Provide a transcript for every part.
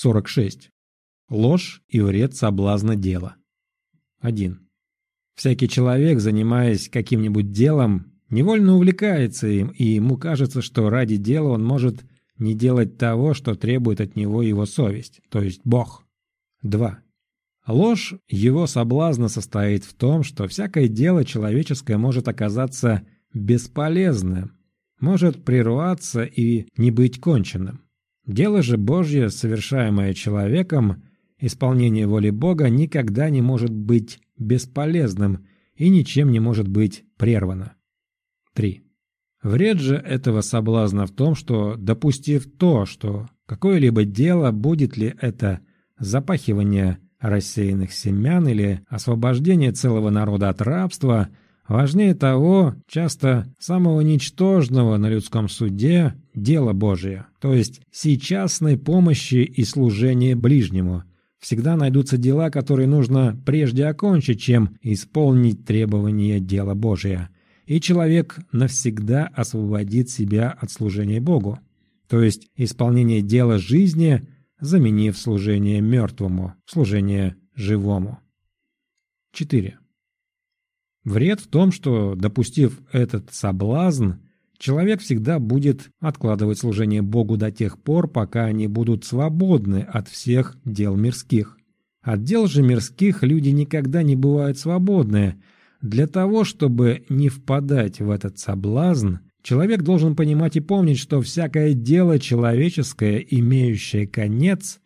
46. Ложь и вред соблазна дела. 1. Всякий человек, занимаясь каким-нибудь делом, невольно увлекается им, и ему кажется, что ради дела он может не делать того, что требует от него его совесть, то есть Бог. 2. Ложь его соблазна состоит в том, что всякое дело человеческое может оказаться бесполезным, может прерваться и не быть конченным. Дело же Божье, совершаемое человеком, исполнение воли Бога никогда не может быть бесполезным и ничем не может быть прервано. 3. Вред же этого соблазна в том, что, допустив то, что какое-либо дело, будет ли это запахивание рассеянных семян или освобождение целого народа от рабства, важнее того, часто самого ничтожного на людском суде, дело Божие, то есть сейчасной помощи и служения ближнему. Всегда найдутся дела, которые нужно прежде окончить, чем исполнить требования дела Божия и человек навсегда освободит себя от служения Богу, то есть исполнение дела жизни, заменив служение мертвому, служение живому. 4. Вред в том, что, допустив этот соблазн, человек всегда будет откладывать служение Богу до тех пор, пока они будут свободны от всех дел мирских. От дел же мирских люди никогда не бывают свободны, для того, чтобы не впадать в этот соблазн, человек должен понимать и помнить, что всякое дело человеческое, имеющее конец,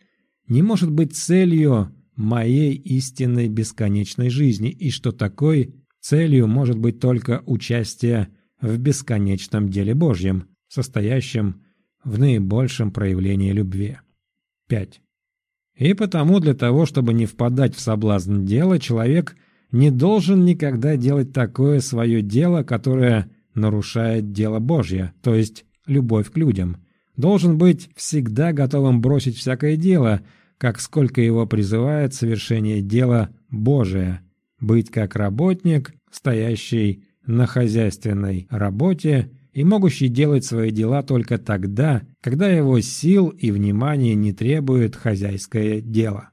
не может быть целью моей истинной бесконечной жизни, и что такой целью может быть только участие в бесконечном деле Божьем, состоящем в наибольшем проявлении любви. 5. И потому для того, чтобы не впадать в соблазн дела, человек – не должен никогда делать такое свое дело, которое нарушает дело Божье, то есть любовь к людям. Должен быть всегда готовым бросить всякое дело, как сколько его призывает совершение дела Божие, быть как работник, стоящий на хозяйственной работе и могущий делать свои дела только тогда, когда его сил и внимания не требует хозяйское дело.